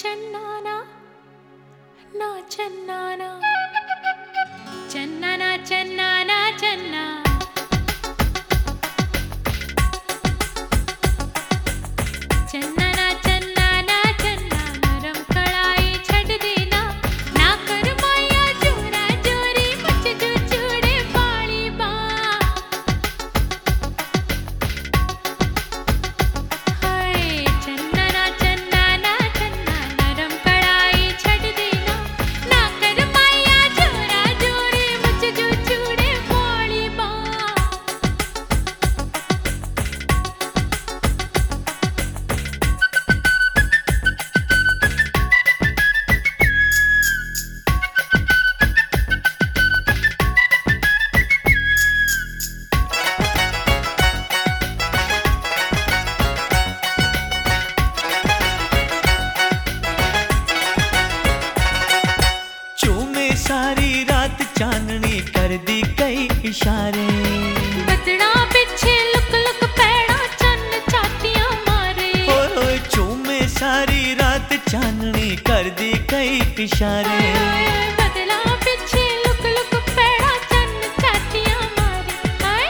చెన్నానా నా చెన్నానా చెన్నానా सारी रात चांदनी कर दी कई इशारे। बदड़ा पिछे लुक लुक पैड़ा चन्न छातियाँ मारे। ओए ओए चूमे सारी रात चांदनी कर दी कई इशारे। बदला पिछे लुक लुक पैड़ा चन्न मारे।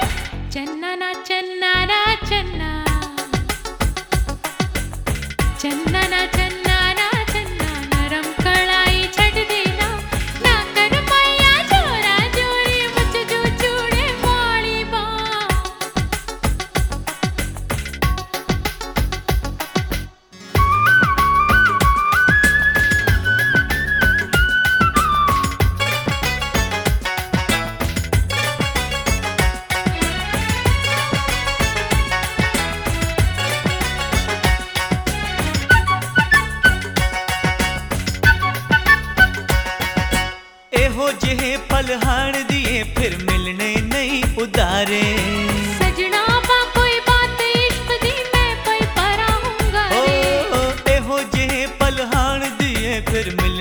ना चन्ना ना चन्ना। हो जेहे पलहाड़ दिए फिर मिलने नहीं उतारे। सजना बा कोई बात दिए फिर मिलने